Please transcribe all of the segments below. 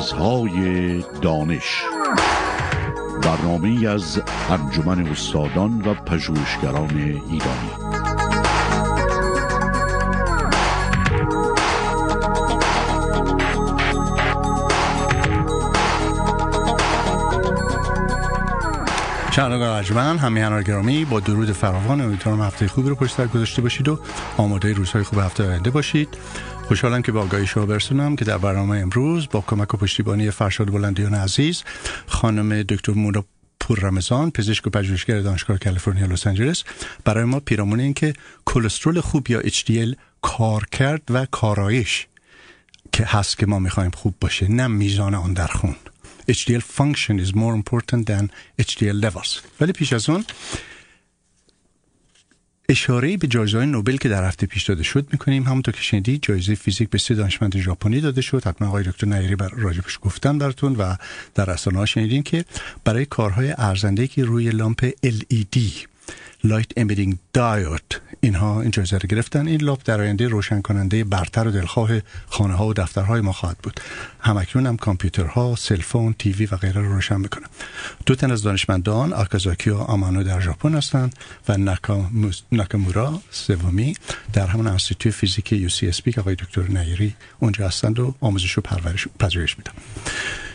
مرزهای دانش. برنامه از انجمن استادان و پژوهشگران ایرانی. شنوندگان ارجمند همیهنان گرامی با درود فراوان امیدوارم هفته خوبی رو پشت سر گذاشته باشید و آماده روزهای خوب هفته آینده باشید. خوشحالم که با آگاهی شما برسونم که در برنامه امروز با کمک و پشتیبانی فرشاد بلندیان عزیز خانم دکتر مونا پور رمضان پزشک و پژوهشگر دانشگاه کالیفرنیا لس آنجلس. برای ما پیرامون این که کلسترول خوب یا HDL کار کرد و کارایش که هست که ما می‌خوایم خوب باشه نه میزان آن در خون. HDL function is more important than HDL levels. ولی پیش از اون اشاره به جایزه نوبل که در هفته پیش داده شد می‌کنیم. همونطور که شنیدید جایزه فیزیک به سه دانشمند ژاپنی داده شد. حتما آقای دکتر نیری بر راجبش گفتن براتون و در رسانه ها شنیدین که برای کارهای ارزنده که روی لامپ LED light emitting diode اینها این جایزه رو گرفتن. این لامپ در آینده روشن کننده برتر و دلخواه خانه ها و دفترهای ما خواهد بود. همکنون هم کامپیوترها cell phone TV و غیره رو روشن می‌کنه. دو تن از دانشمندان آکازاکی و آمانو در ژاپن هستند و ناکامورا سومی در همون انستیتوی فیزیک UCSB که آقای دکتر نیری اونجا هستند و آموزش و پرورش پذیرش میدن.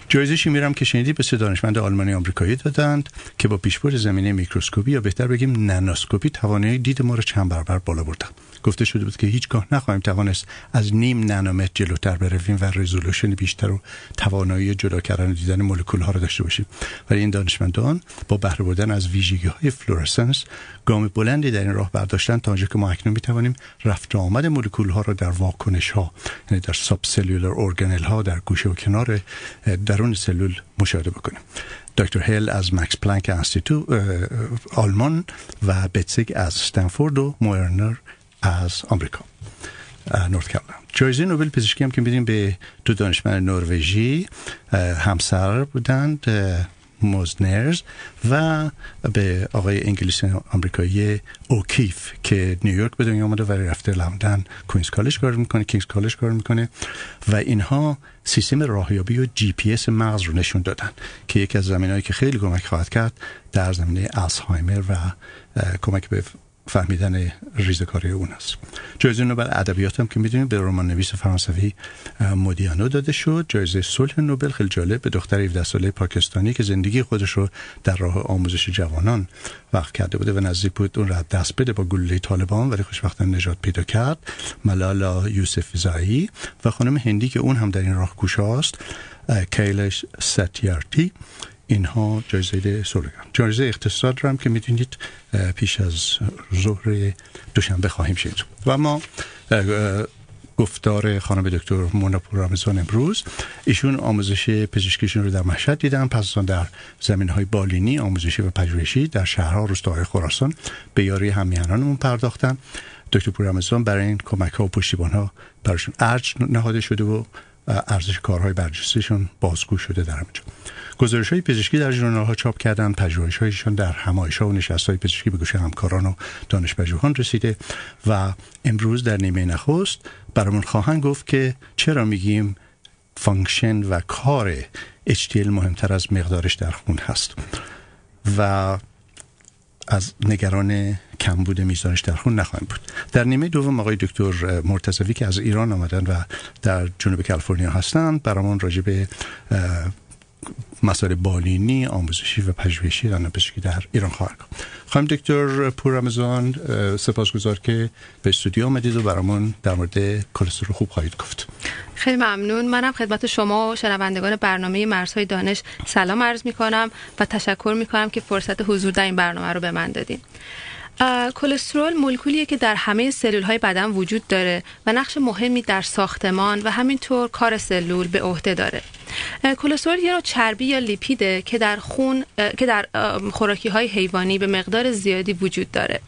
جایزه شیمی رم که شنیدی به سه دانشمند آلمانی آمریکایی دادند که با پیشبرد زمینه میکروسکوپی یا بهتر بگیم نانوسکوپی توانایی دید ما رو چند برابر بالا بردن. گفته شده بود که هیچگاه نخواهیم توانست از نیم نانومتر جلوتر برویم و resolution بیشتر و توانایی جدا کردن دیدن مولکول ها رو داشته باشیم. ولی این دانشمندان با بهره بردن از ویژگی های fluorescence گام بلندی در این راه برداشتن تا آنجا که ما اکنون می‌توانیم رفت آمد مولکول ها را در واکنش ها یعنی در subcellular ها در گوشه و کنار درون سلول مشاهده بکنیم. دکتر هیل از Max Planck Institute آلمان و بتسیگ از استنفورد و مویرنر از آمریکا. North Carolina جایزه نوبل پزشکی هم که میدیم به دو دانشمند نروژی همسر بودند موزرز و به آقای انگلیسی آمریکایی اوکیف که نیویورک به دنیا آمده و رفته لندن Queen's College کار می‌کنه King's College کار می‌کنه و اینها سیستم راهیابی و جی پی اس مغز رو نشون دادن که یکی از زمینهایی که خیلی کمک خواهد کرد در زمینه آلزهایمر و کمک به فهمیدن ریزکاری اون است. جایزه نوبل ادبیات هم که می‌دونید به رمان نویس فرانسوی مودیانو داده شد. جایزه صلح نوبل خیلی جالب به دختر 17 ساله پاکستانی که زندگی خودش رو در راه آموزش جوانان وقت کرده بوده و نزدیک بود اون را دست بده با گلوله طالبان ولی خوشبختانه نجات پیدا کرد. ملالا یوسف زایی و خانم هندی که اون هم در این راه کوشاست کیلش ستیارتی. اینها جایزه سولگان جایزه اقتصاد رو هم که می‌دونید پیش از ظهر دوشنبه خواهیم شد و ما گفتار خانم دکتر موناپور رمضان امروز ایشون آموزش پزشکیشون رو در مشهد دیدن پس در زمین های بالینی آموزشی و پژوهشی در شهرها روستاهای خراسان به یاری همیهنانمون پرداختن. دکتر پور برای این کمک ها و پشتیبان ها براشون ارج نهاده شده و ارزش کارهای برجستهشون بازگو شده در همینجا گزارش های پزشکی در ژورنال ها چاپ کردن پژوهش هایشان در همایش ها و نشست های پزشکی به گوش همکاران و دانش رسیده و امروز در نیمه نخست برامون خواهند گفت که چرا میگیم function و کار HDL مهمتر از مقدارش در خون هست. و از نگران کمبود میزانش در خون نخواهیم بود. در نیمه دوم آقای دکتر مرتضوی که از ایران آمدن و در جنوب کالیفرنیا هستند برامون راجع مسائل بالینی آموزشی و پژوهشی در پزشکی در ایران خواهد خانم دکتر پور رمضان سپاسگزار که به استودیو آمدید و برامون در مورد کلسترول خوب خواهید گفت. خیلی ممنون. منم خدمت شما و شنوندگان برنامه مرزهای دانش سلام عرض می کنم و تشکر می کنم که فرصت حضور در این برنامه رو به من دادیم کلسترول مولکولیه که در همه سلول های بدن وجود داره و نقش مهمی در ساختمان و همینطور کار سلول به عهده داره. کلسترول یه نوع چربی یا لیپیده که در خون که در خوراکی های حیوانی به مقدار زیادی وجود داره.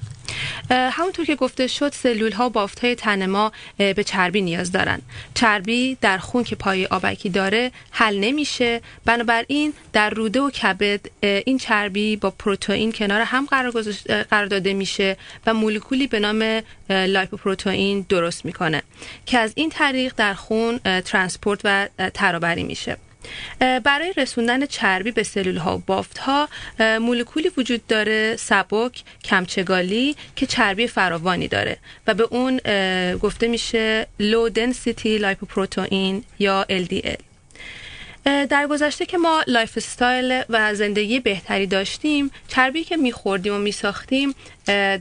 همونطور که گفته شد سلول ها بافت های تن ما به چربی نیاز دارن. چربی در خون که پای آبکی داره حل نمیشه. بنابراین در روده و کبد این چربی با پروتئین کنار هم قرار داده میشه و مولکولی به نام lipoprotein درست می‌کنه که از این طریق در خون transport و ترابری میشه. برای رسوندن چربی به سلول ها و بافت ها مولکولی وجود داره سبک کمچگالی که چربی فراوانی داره و به اون گفته میشه low density lipoprotein یا LDL در گذشته که ما lifestyle و زندگی بهتری داشتیم چربی که میخوردیم و میساختیم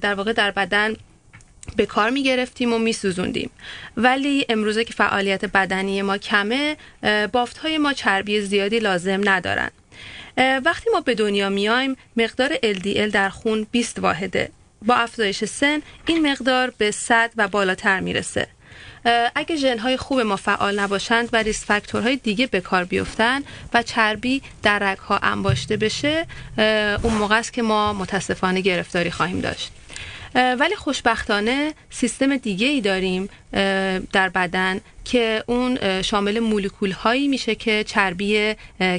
در واقع در بدن به کار می گرفتیم و می سوزوندیم. ولی امروزه که فعالیت بدنی ما کمه بافت های ما چربی زیادی لازم ندارن. وقتی ما به دنیا میایم مقدار LDL در خون 20 واحده. با افزایش سن این مقدار به 100 و بالاتر می‌رسه. اگه ژن های خوب ما فعال نباشند و ریس فاکتورهای دیگه به کار بیفتن و چربی در رگ ها انباشته بشه اون موقع است که ما متاسفانه گرفتاری خواهیم داشت. ولی خوشبختانه سیستم دیگه ای داریم در بدن که اون شامل مولکول هایی میشه که چربی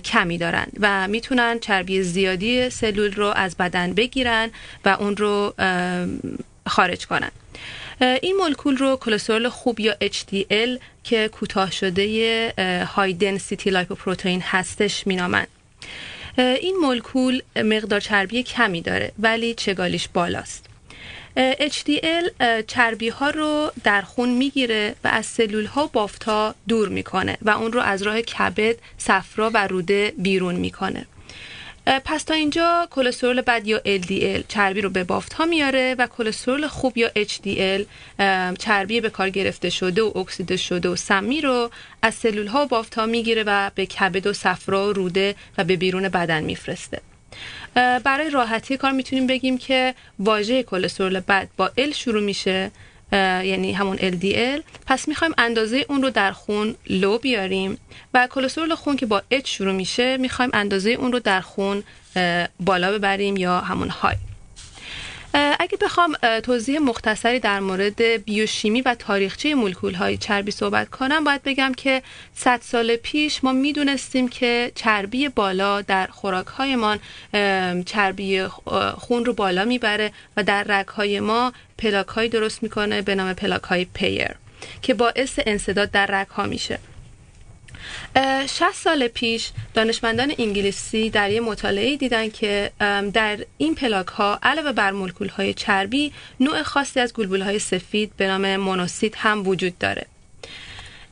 کمی دارن و می‌تونن چربی زیادی سلول رو از بدن بگیرن و اون رو خارج کنن. این مولکول رو کلسترول خوب یا HDL که کوتاه شده high density lipoprotein هستش مینامن. این مولکول مقدار چربی کمی داره ولی چگالیش بالاست. HDL چربی ها رو در خون می‌گیره و از سلول ها بافت ها دور می‌کنه و اون رو از راه کبد، صفرا و روده بیرون می‌کنه. پس تا اینجا کلسترول بد یا LDL چربی رو به بافت ها میاره و کلسترول خوب یا HDL چربی به کار گرفته شده و اکسیده شده و سمی رو از سلول ها و بافت ها می‌گیره و به کبد و صفرا و روده و به بیرون بدن میفرسته. برای راحتی کار می‌تونیم بگیم که واژه کلسترول بد با L شروع میشه یعنی همون LDL پس می‌خوایم اندازه اون رو در خون لو بیاریم و کلسترول خون که با H شروع میشه می‌خوایم اندازه اون رو در خون بالا ببریم یا همون های اگه بخوام توضیح مختصری در مورد بیوشیمی و تاریخچه مولکول های چربی صحبت کنم باید بگم که 100 سال پیش ما می‌دونستیم که چربی بالا در خوراک هایمان چربی خون رو بالا می‌بره و در رگ های ما پلاک درست می‌کنه به نام پلاک های پیر که باعث انصداد در رگ ها میشه. 60 سال پیش دانشمندان انگلیسی در یه مطالعه دیدن که در این پلاک ها علاوه بر مولکول های چربی نوع خاصی از گلبول های سفید به نام مونوسیت هم وجود داره.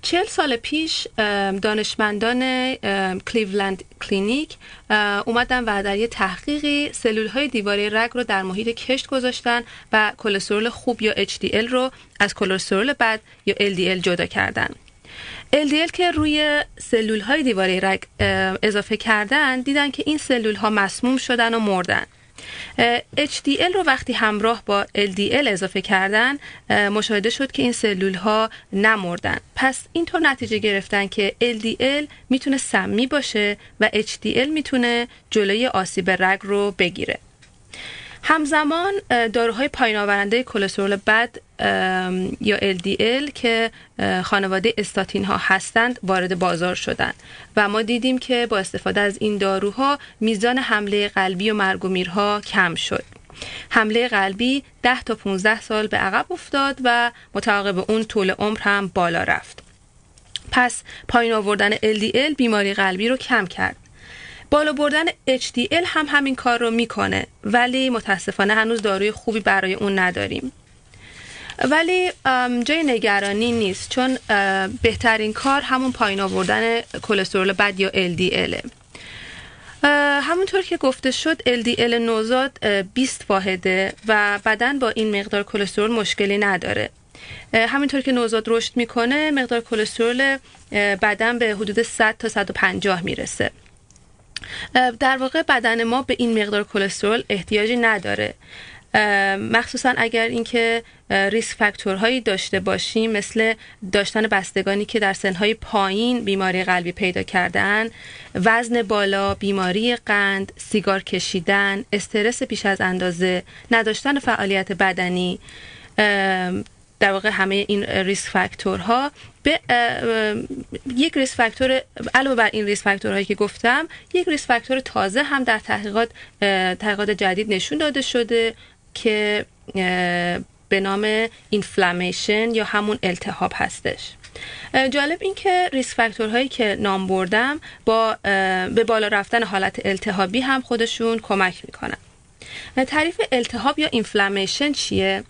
چل سال پیش دانشمندان کلیولند کلینیک اومدن و در یه تحقیقی سلول های دیواره رگ رو در محیط کشت گذاشتن و کلسترول خوب یا HDL رو از کلسترول بد یا LDL جدا کردن. LDL که روی سلول های دیواره رگ اضافه کردن دیدن که این سلول ها مسموم شدن و مردن. HDL رو وقتی همراه با LDL اضافه کردن مشاهده شد که این سلول ها نمردن. پس اینطور نتیجه گرفتن که LDL می‌تونه سمی باشه و HDL می‌تونه جلوی آسیب رگ رو بگیره. همزمان داروهای پایین آورنده کلسترول بد یا LDL که خانواده استاتین ها هستند وارد بازار شدند و ما دیدیم که با استفاده از این داروها میزان حمله قلبی و مرگ و میرها کم شد. حمله قلبی 10 تا 15 سال به عقب افتاد و متعاقب اون طول عمر هم بالا رفت. پس پایین آوردن LDL بیماری قلبی رو کم کرد. بالا بردن HDL هم همین کار رو می‌کنه ولی متاسفانه هنوز داروی خوبی برای اون نداریم. ولی جای نگرانی نیست چون بهترین کار همون پایین آوردن کلسترول بد یا LDL همونطور که گفته شد LDL نوزاد 20 واحده و بدن با این مقدار کلسترول مشکلی نداره. همینطور که نوزاد رشد می‌کنه مقدار کلسترول بدن به حدود 100 تا 150 می‌رسه. در واقع بدن ما به این مقدار کلسترول احتیاجی نداره. مخصوصا اگر اینکه ریسک فاکتورهایی داشته باشیم مثل داشتن بستگانی که در سنهای پایین بیماری قلبی پیدا کردن وزن بالا بیماری قند سیگار کشیدن استرس بیش از اندازه نداشتن فعالیت بدنی در واقع همه این ریسک فاکتورها به یک ریسک فاکتور علاوه بر این ریسک فاکتورهایی که گفتم یک ریسک فاکتور تازه هم در تحقیقات تحقیقات جدید نشون داده شده. که به نام اینفلامیشن یا همون التهاب هستش. جالب این که ریسک فاکتورهایی که نام بردم با به بالا رفتن حالت التهابی هم خودشون کمک می‌کنن. تعریف التهاب یا اینفلامیشن چیه؟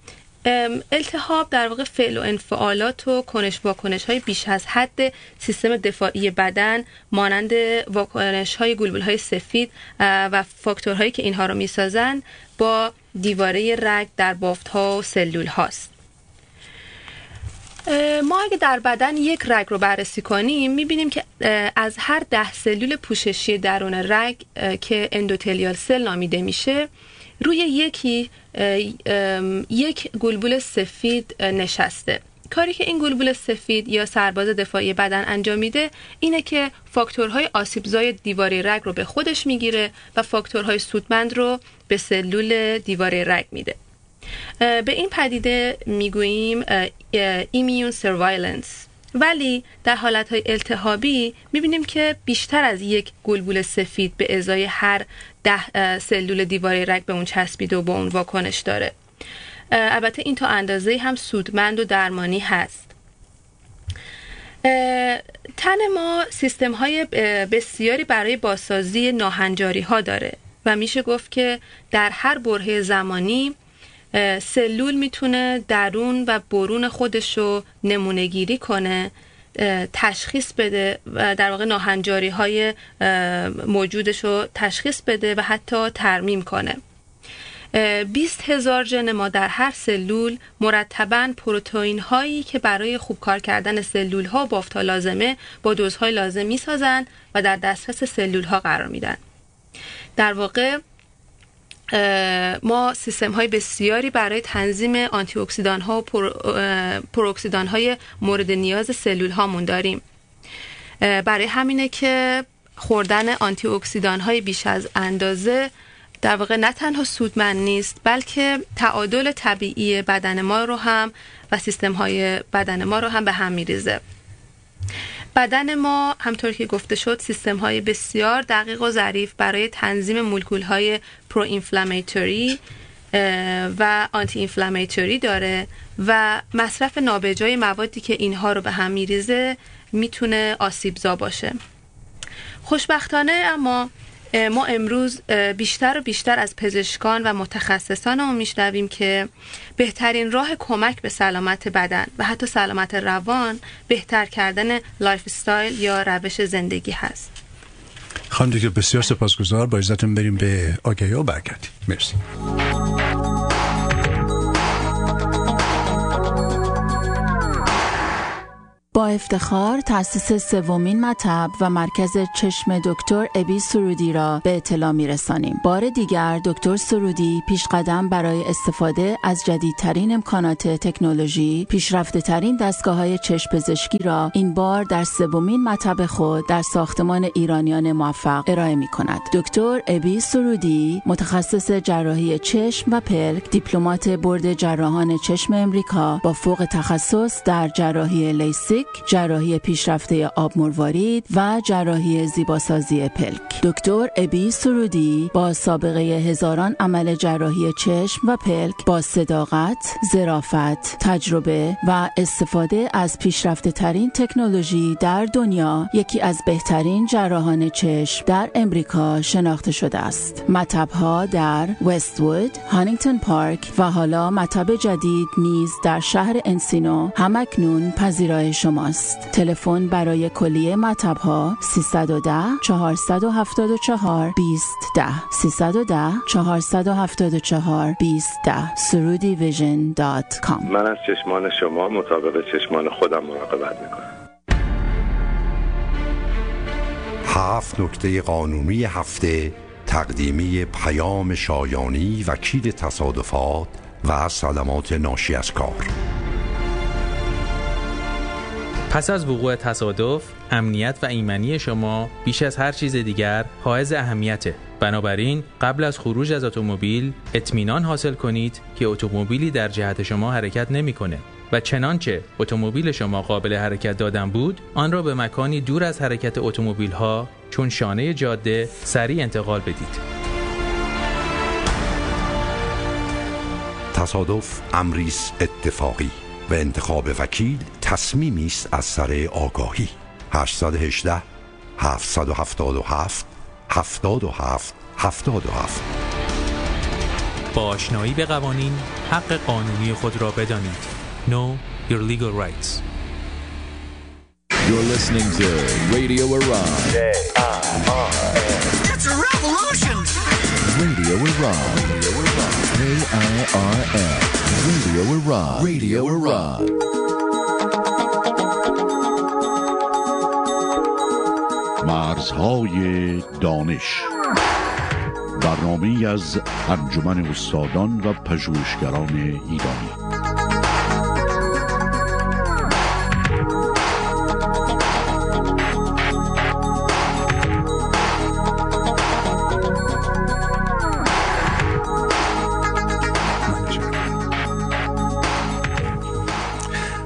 التهاب در واقع فعل و انفعالات و کنش واکنش های بیش از حد سیستم دفاعی بدن مانند واکنش های گلبول های سفید و فاکتورهایی که اینها رو می‌سازن با دیواره رگ در بافت ها و سلول هاست. ما اگه در بدن یک رگ رو بررسی کنیم می‌بینیم که از هر ده سلول پوششی درون رگ که اندوتلیال سل نامیده میشه روی یکی یک گلبول سفید نشسته. کاری که این گلبول سفید یا سرباز دفاعی بدن انجام میده اینه که فاکتورهای آسیبزای دیواره رگ رو به خودش می‌گیره و فاکتورهای سودمند رو به سلول دیواره رگ میده. به این پدیده می‌گوییم ایمیون سروایلنس ولی در حالت التهابی می‌بینیم که بیشتر از یک گلبول سفید به ازای هر ده سلول دیواره رگ به اون چسبیده و با اون واکنش داره. البته این تا اندازه هم سودمند و درمانی هست. تن ما سیستم های بسیاری برای باسازی ناهنجاری ها داره و میشه گفت که در هر بره زمانی سلول می‌تونه درون و برون خودش رو نمونه گیری کنه تشخیص بده و در واقع ناهنجاری های موجودش رو تشخیص بده و حتی ترمیم کنه. 20 هزار ژن ما در هر سلول مرتبا پروتئین هایی که برای خوب کار کردن سلول ها بافت لازمه با دوزهای لازم می سازن و در دسترس سلول ها قرار میدن. در واقع ما سیستم های بسیاری برای تنظیم آنتی اکسیدان ها و پرو اکسیدان های مورد نیاز سلول هامون داریم برای همینه که خوردن آنتی اکسیدان های بیش از اندازه در واقع نه تنها سودمند نیست بلکه تعادل طبیعی بدن ما رو هم و سیستم های بدن ما رو هم به هم میریزه. بدن ما همطور که گفته شد سیستم های بسیار دقیق و ظریف برای تنظیم مولکول های pro-inflammatory و anti-inflammatory داره و مصرف نابجای موادی که اینها رو به هم میریزه می‌تونه آسیبزا باشه. خوشبختانه اما ما امروز بیشتر و بیشتر از پزشکان و متخصصان ما میشنویم که بهترین راه کمک به سلامت بدن و حتی سلامت روان بهتر کردن lifestyle یا روش زندگی هست. خانم دیگه بسیار سپاسگزار. با اجازتون بریم به آگهی و برگردیم. مرسی. با افتخار تأسیس سومین مطب و مرکز چشم دکتر ابی سرودی را به اطلاع می رسانیم. بار دیگر دکتر سرودی پیش قدم برای استفاده از جدیدترین امکانات تکنولوژی پیشرفته ترین دستگاه های چشم پزشکی را این بار در سومین مطب خود در ساختمان ایرانیان موفق ارائه می کند. دکتر ابی سرودی متخصص جراحی چشم و پلک دیپلمات برد جراحان چشم امریکا با فوق تخصص در جراحی لیسیک جراحی پیشرفته آب مروارید و جراحی زیباسازی پلک دکتر ابی سرودی با سابقه هزاران عمل جراحی چشم و پلک با صداقت، ظرافت، تجربه و استفاده از پیشرفته ترین تکنولوژی در دنیا یکی از بهترین جراحان چشم در امریکا شناخته شده است. ها در وستوود، هانینگتون پارک و حالا مطب جدید نیز در شهر انسینو همکنون پذیرای شما شماست. تلفن برای کلیه مطب ها 310 474 20 10 310 474 20 10 surudivision.com من از چشمان شما مطابق چشمان خودم مراقبت می‌کنم. هفت نکته قانونی هفته تقدیمی پیام شایانی وکیل تصادفات و سلامات ناشی از کار. پس از وقوع تصادف امنیت و ایمنی شما بیش از هر چیز دیگر حائز اهمیته. بنابراین قبل از خروج از اتومبیل اطمینان حاصل کنید که اتومبیلی در جهت شما حرکت نمی‌کنه. و چنانچه اتومبیل شما قابل حرکت دادن بود آن را به مکانی دور از حرکت اتومبیل ها چون شانه جاده سریع انتقال بدید. تصادف امریس اتفاقی و انتخاب وکیل تصمیمی است از سر آگاهی 818 777 77 77 با آشنایی به قوانین حق قانونی خود را بدانید Know your legal rights You're listening to Radio Iran. It's a revolution! Radio Iran. K-I-R-N. Radio Iran. Radio Iran. مرزهای دانش برنامه از انجمن استادان و پژوهشگران ایرانی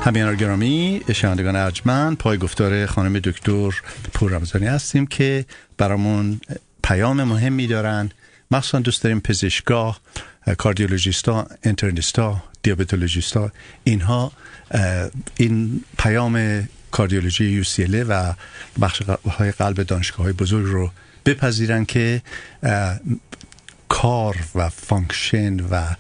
همیار گرامی شنوندگان ارجمند پای گفتار خانم دکتر پور رمزانی هستیم که برامون پیام مهمی دارن. مخصوصا دوست داریم پزشکا کاردیولوژیستا انترنیستا دیابتولوژیستا اینها این پیام کاردیولوژی یو و بخش های قلب دانشگاه های بزرگ رو بپذیرن که کار و function و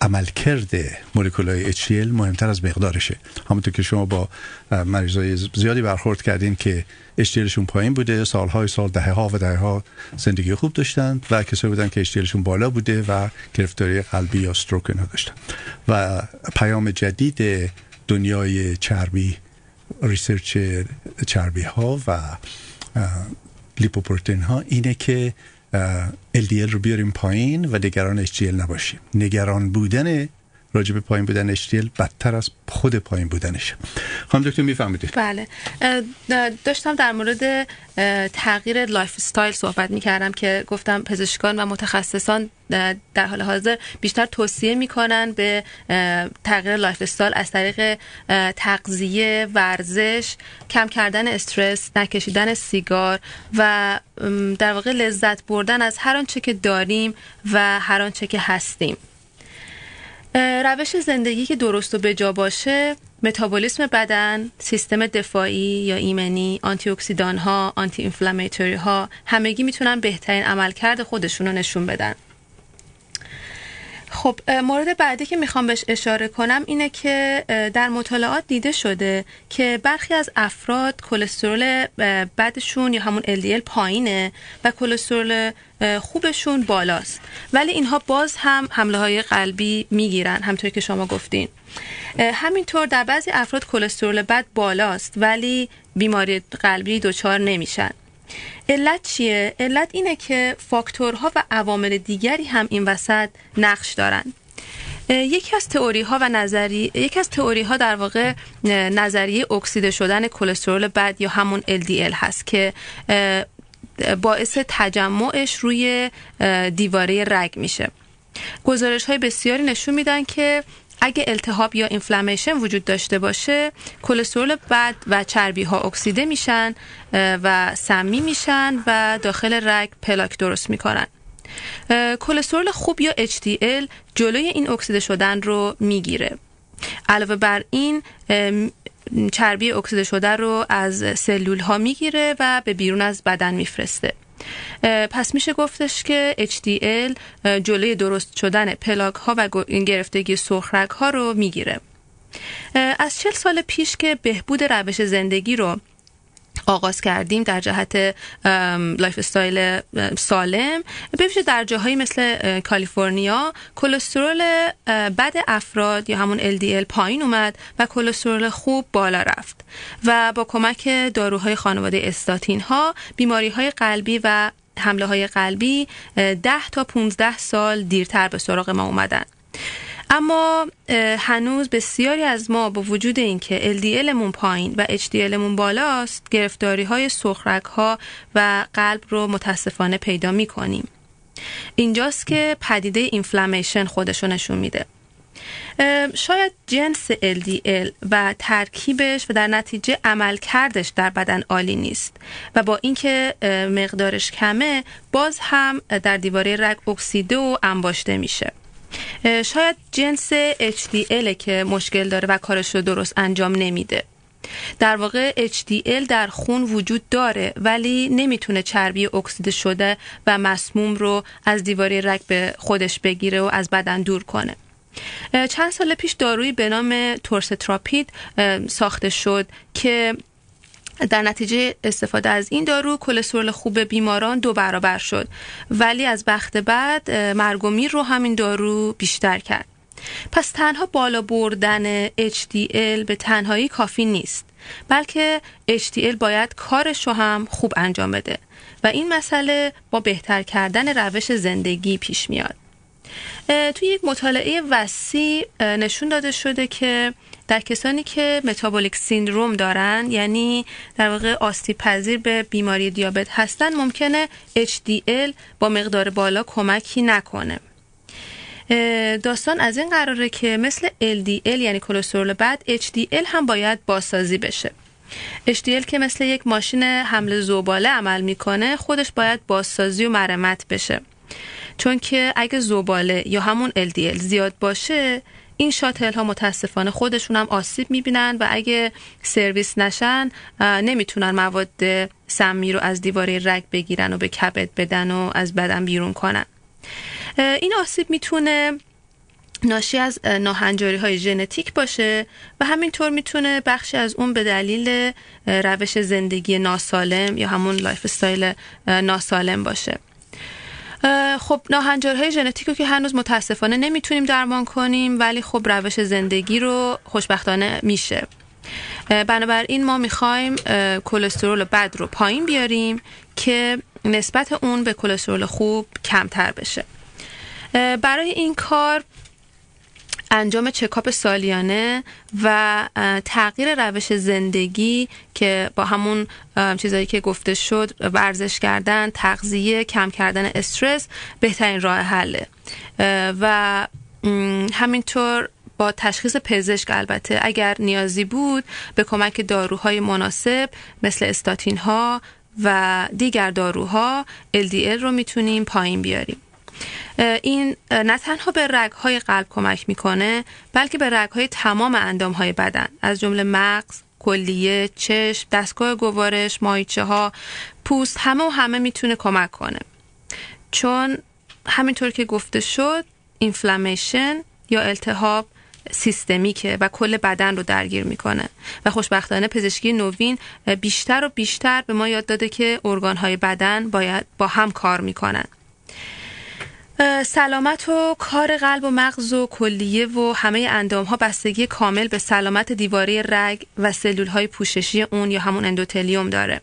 عملکرد مولکولای HDL مهمتر از مقدارشه. همونطور که شما با مریضای زیادی برخورد کردین که HDLشون پایین بوده سالهای سال دهه ها و دهه ها زندگی خوب داشتن و کسایی بودن که HDLشون بالا بوده و گرفتاری قلبی یا stroke اینا داشتن. و پیام جدید دنیای چربی research چربی ها و لیپوپروتین ها اینه که LDL رو بیاریم پایین و نگران HDL نباشیم. نگران بودن راجب پایین بودن HDL بدتر از خود پایین بودنش. خانم دکتر می‌فرمودید بله. داشتم در مورد تغییر lifestyle صحبت می‌کردم که گفتم پزشکان و متخصصان در حال حاضر بیشتر توصیه می‌کنن به تغییر lifestyle از طریق تغذیه ورزش کم کردن استرس نکشیدن سیگار و در واقع لذت بردن از هر آنچه که داریم و هر آنچه که هستیم. روش زندگی که درست و بجا باشه متابولیسم بدن، سیستم دفاعی یا ایمنی، آنتی اکسیدان ها، آنتی ها همگی می‌تونن بهترین عملکرد خودشون رو نشون بدن. خب مورد بعدی که می‌خوام بهش اشاره کنم اینه که در مطالعات دیده شده که برخی از افراد کلسترول بدشون یا همون LDL پایینه و کلسترول خوبشون بالاست. ولی اینها باز هم حمله های قلبی می‌گیرن همطور که شما گفتین. همینطور در بعضی افراد کلسترول بد بالاست ولی بیماری قلبی دچار نمیشن. علت چیه؟ علت اینه که فاکتورها و عوامل دیگری هم این وسط نقش دارن یکی از تئوری ها و نظری یکی از تئوری ها در واقع نظریه اکسیده شدن کلسترول بد یا همون LDL هست که باعث تجمعش روی دیواره رگ میشه گزارش های بسیاری نشون میدن که اگه التهاب یا اینفلامیشن وجود داشته باشه کلسترول بد و چربی ها اکسیده میشن و سمی میشن و داخل رگ پلاک درست می‌کنن. کلسترول خوب یا HDL جلوی این اکسیده شدن رو می‌گیره. علاوه بر این چربی اکسیده شده رو از سلول ها می‌گیره و به بیرون از بدن میفرسته. پس میشه گفتش که HDL جلوی درست شدن پلاک ها و گرفتگی سخرک ها رو می‌گیره. از چل سال پیش که بهبود روش زندگی رو آغاز کردیم در جهت lifestyle سالم. ببینید در جاهایی مثل کالیفرنیا کلسترول بد افراد یا همون LDL پایین اومد و کلسترول خوب بالا رفت و با کمک داروهای خانواده استاتین ها بیماری های قلبی و حمله های قلبی 10 تا 15 سال دیرتر به سراغ ما اومدن. اما هنوز بسیاری از ما با وجود اینکه LDLمون پایین و HDLمون بالاست گرفتاری های سرخرگ ها و قلب رو متاسفانه پیدا می کنیم اینجاست که پدیده اینفلامیشن خودشو نشون میده. شاید جنس LDL و ترکیبش و در نتیجه عمل کردش در بدن عالی نیست و با اینکه مقدارش کمه باز هم در دیواره رگ اکسیده و انباشته میشه. شاید جنس HDL که مشکل داره و کارش رو درست انجام نمیده. در واقع HDL در خون وجود داره ولی نمی‌تونه چربی اکسیده شده و مسموم رو از دیواره رگ به خودش بگیره و از بدن دور کنه. چند سال پیش دارویی به نام تورستراپید ساخته شد که در نتیجه استفاده از این دارو کلسترول خوب بیماران دو برابر شد. ولی از بخت بعد مرگ و میر رو همین دارو بیشتر کرد. پس تنها بالا بردن HDL به تنهایی کافی نیست. بلکه HDL باید کارش رو هم خوب انجام بده. و این مسئله با بهتر کردن روش زندگی پیش میاد. توی یک مطالعه وسیع نشون داده شده که در کسانی که متابولیک سیندروم دارن یعنی در واقع آسیب پذیر به بیماری دیابت هستن ممکنه HDL با مقدار بالا کمکی نکنه. داستان از این قراره که مثل LDL یعنی کلسترول بد HDL هم باید بازسازی بشه. HDL که مثل یک ماشین حمل زباله عمل می‌کنه خودش باید بازسازی و مرمت بشه. چون که اگه زباله یا همون LDL زیاد باشه این شاتل ها متاسفانه خودشون هم آسیب می‌بینن و اگه سرویس نشن نمی‌تونن مواد سمی رو از دیواره رگ بگیرن و به کبد بدن و از بدن بیرون کنن. این آسیب می‌تونه ناشی از ناهنجاری های ژنتیک باشه و همینطور می‌تونه بخشی از اون به دلیل روش زندگی ناسالم یا همون lifestyle ناسالم باشه. خب ناهنجارهای ژنتیک رو که هنوز متاسفانه نمی‌تونیم درمان کنیم ولی خب روش زندگی رو خوشبختانه میشه. بنابراین ما می‌خوایم کلسترول بد رو پایین بیاریم که نسبت اون به کلسترول خوب کمتر بشه. برای این کار انجام چکاپ سالیانه و تغییر روش زندگی که با همون چیزایی که گفته شد ورزش کردن تغذیه کم کردن استرس بهترین راه حله. و همینطور با تشخیص پزشک البته. اگر نیازی بود به کمک داروهای مناسب مثل استاتین ها و دیگر داروها LDL رو می‌تونیم پایین بیاریم. این نه تنها به رگهای قلب کمک می‌کنه بلکه به رگهای تمام اندامهای بدن. از جمله مغز کلیه چشم دستگاه گوارش مایچه ها پوست همه و همه می‌تونه کمک کنه. چون همینطور که گفته شد اینفلامیشن یا التهاب سیستمیکه و کل بدن رو درگیر می‌کنه. و خوشبختانه پزشکی نوین بیشتر و بیشتر به ما یاد داده که ارگانهای بدن باید با هم کار می‌کنن. سلامت و کار قلب و مغز و کلیه و همه اندام ها بستگی کامل به سلامت دیواره رگ و سلول های پوششی اون یا همون اندوتلیوم داره.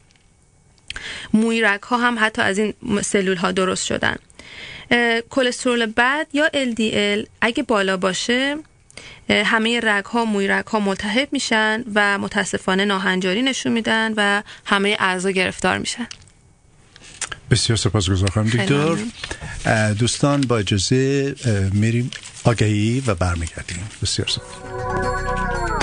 موی رگ ها هم حتی از این سلول ها درست شدن. کلسترول بد یا LDL اگه بالا باشه همه رگ ها موی رگ ها ملتهب میشن و متاسفانه ناهنجاری نشون میدن و همه اعضا گرفتار میشن. بسیار سپاسگزارم دکتر دوستان با اجازه میریم آگهی و برمیگردیم. بسیار سپاس.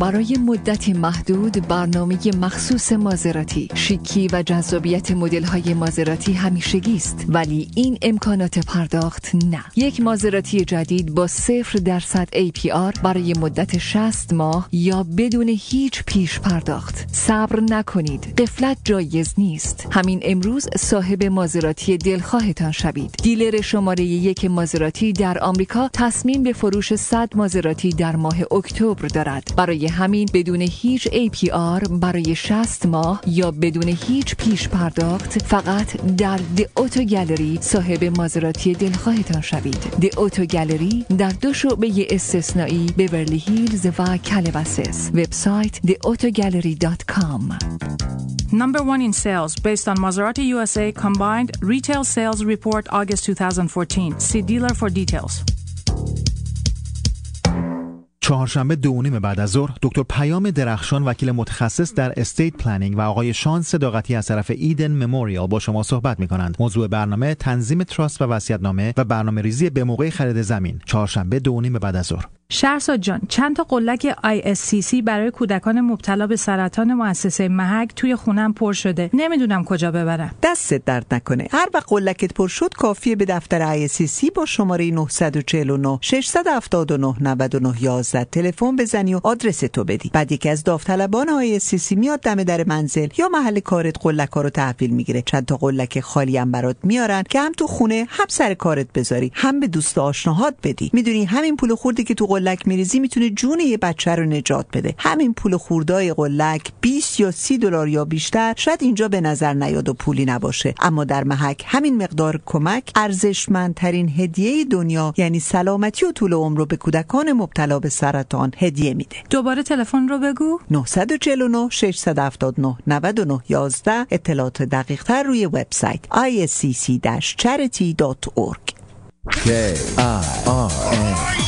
برای مدت محدود برنامه مخصوص مازراتی شیکی و جذابیت مدل های مازراتی همیشگی است. ولی این امکانات پرداخت نه. یک مازراتی جدید با صفر درصد APR برای مدت 60 ماه یا بدون هیچ پیش پرداخت. صبر نکنید. قفلت جایز نیست. همین امروز صاحب مازراتی دلخواهتان شوید. دیلر شماره یک مازراتی در آمریکا تصمیم به فروش 100 مازراتی در ماه اکتبر دارد. برای همین بدون هیچ APR برای 60 ماه یا بدون هیچ پیش پرداخت فقط در دی اوتو گالری صاحب مازراتی دلخواهتان شوید The Auto Gallery در دو شعبه استثنایی بورلی هیلز و کالباسس وبسایت theautogallery.com Number one in sales based on Maserati USA combined retail sales report August 2014. See dealer for details. چهارشنبه دو نیم بعد از ظهر دکتر پیام درخشان وکیل متخصص در estate planning و آقای شان صداقتی از طرف Eden Memorial با شما صحبت می کنند موضوع برنامه تنظیم trust و وصیت‌نامه و برنامه ریزی به موقع خرید زمین. چهارشنبه دو نیم بعد از ظهر. شهرزاد جان چند تا قلک ISCC برای کودکان مبتلا به سرطان مؤسسه محک توی خونم پر شده. نمی‌دونم کجا ببرم. دستت درد نکنه. هر وقت قلکت پر شد کافیه به دفتر ISCC با شماره 949 679 99 11 تلفن بزنی و آدرس تو بدی. بعد یکی از داوطلبان ISCC میاد دم در منزل یا محل کارت قلک رو تحویل می‌گیره. چند تا قلک خالی هم برات میارن که هم تو خونه هم سر کارت بذاری هم به دوست آشناهات بدی. می‌دونی همین پول خوردی که تو قلک میریزی می‌تونه جون یه بچه رو نجات بده. همین پول خوردای قلک 20 یا 30 دلار یا بیشتر شاید اینجا به نظر نیاد و پولی نباشه. اما در محک همین مقدار کمک ارزشمندترین هدیه دنیا یعنی سلامتی و طول عمر رو به کودکان مبتلا به سرطان هدیه میده. دوباره تلفن رو بگو. 949 679 99 11 اطلاعات دقیق تر روی وبسایت iscc-charity.org K I R N.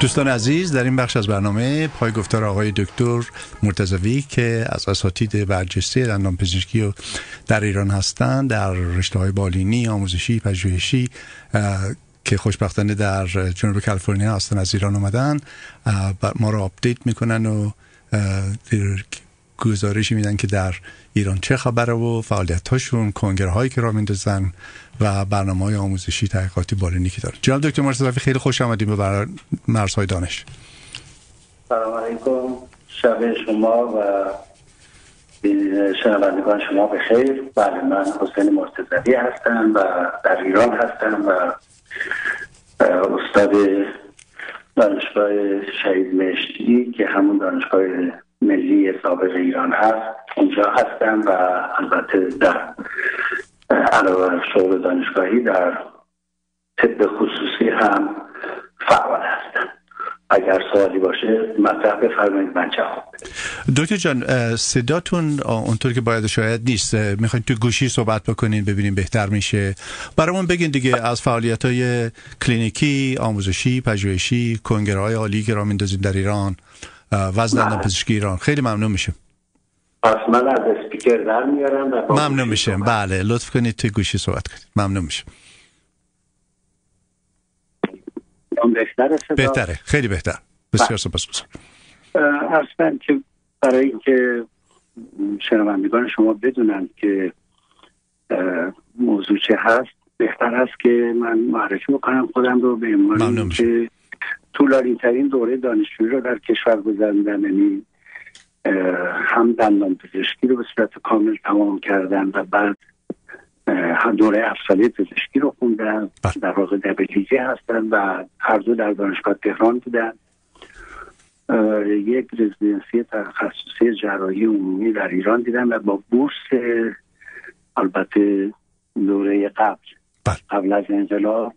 دوستان عزیز در این بخش از برنامه پای گفتار آقای دکتر مرتضوی که از اساتید برجسته دندان پزشکی و در ایران هستند در رشته های بالینی آموزشی پژوهشی که خوشبختانه در جنوب کالیفرنیا هستن از ایران اومدن ما رو آپدیت می‌کنن و گزارشی میدن که در ایران چه خبره و فعالیت هاشون کنگره هایی که را میندازن و برنامه های آموزشی تحقیقاتی بالینی که دارن. جناب دکتر مرتضوی خیلی خوش آمدیم به. مرزهای دانش. سلام علیکم. شب شما و شنوندگان شما به خیر. بله من حسین مرتضوی هستم و در ایران هستم و استاد دانشگاه شهید مشتی که همون دانشگاه ملی سابق ایران هست. اونجا هستم و البته در علاوه شغل دانشگاهی در طب خصوصی هم فعال هستم. اگر سوالی باشه مطرح بفرمایید من جواب دکتر جان صداتون اونطور که باید شاید نیست. می‌خواین تو گوشی صحبت بکنین ببینیم بهتر میشه. برامون بگین دیگه از فعالیت های کلینیکی آموزشی پژوهشی کنگره های عالی که را میندازیم در ایران. وزن دندان پزشکی ایران. خیلی ممنون میشم پس من از اسپیکر در میارم ممنون میشم بله لطف کنید توی گوشی صحبت کنید. ممنون میشم بهتره بهتره. خیلی بهتر. بسیار سپاسگزارم اصلا که برای اینکه شنوندگان شما بدونن که موضوع چه هست بهتر هست که من معرفی بکنم خودم رو به عنوان که طولانی ترین دوره دانشجویی رو در کشور گذراندم یعنی هم دندان پزشکی رو به صورت کامل تمام کردن و بعد هم دوره افساله پزشکی رو خوندن در واقع دبلیجی هستن و هر دو در دانشگاه تهران بودن. یک رزیدنسی تخصصی جراحی عمومی در ایران دیدن و با بورس البته دوره قبل. قبل از انقلاب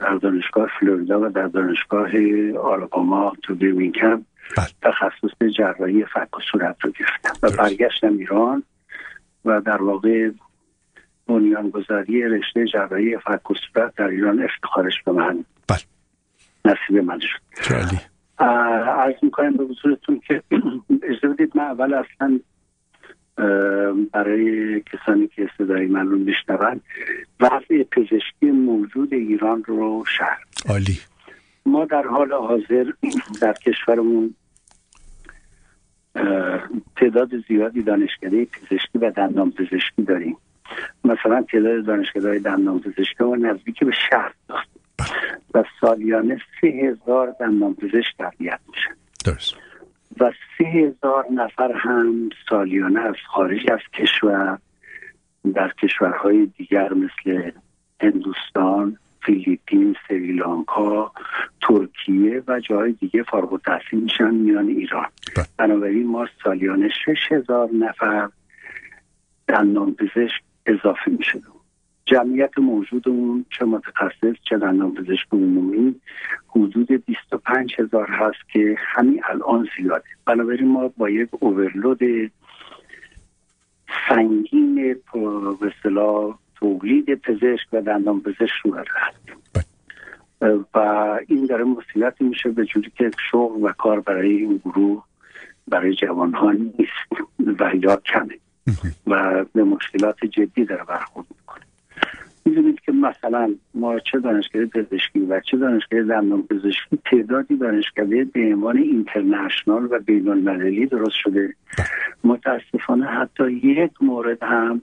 در دانشگاه فلوریدا و در دانشگاه آلاباما تو بیرمینگهم تخصص جراحی فک و صورت رو گرفتم. و برگشتم ایران و در واقع بنیانگذاری رشته جراحی فک و صورت در ایران افتخارش به من نصیب من شد. عرض می‌کنم به حضورتون که اجازه بدید من اول اصلا برای کسانی که صدای من رو میشنون وضع پزشکی موجود ایران رو شهر عالی. ما در حال حاضر در کشورمون تعداد زیادی دانشکده پزشکی و دندان پزشکی داریم. مثلا تعداد دانشکده دندان پزشکی ما نزدیک به شهر داریم. و سالیانه سه هزار دندان پزشک تربیت میشن. درست. و سه هزار نفر هم سالیانه از خارج از کشور در کشورهای دیگر مثل هندوستان فیلیپین، سریلانکا، ترکیه و جای دیگه فارغ التحصیل میشن میان ایران. بنابراین ما سالیانه شش هزار نفر دندان پزشک اضافه میشه جمعیت موجودمون چه متخصص چه دندان پزشک عمومی حدود 25 هزار هست که همین الان زیاده. بنابراین ما با یک اوورلود سنگین به اصطلاح تولید پزشک و دندان پزشک رو هستیم. و این داره مصیبت میشه به جوری که شغل و کار برای این گروه برای جوان ها نیست و یا کمه. و به مشکلات جدی داره برخورد می‌کنه. می‌دونید که مثلا ما چه دانشگاه پزشکی و چه دانشگاه دندان پزشکی تعدادی دانشگاه به عنوان اینترنشنال و بین المللی درست شده. متاسفانه حتی یک مورد هم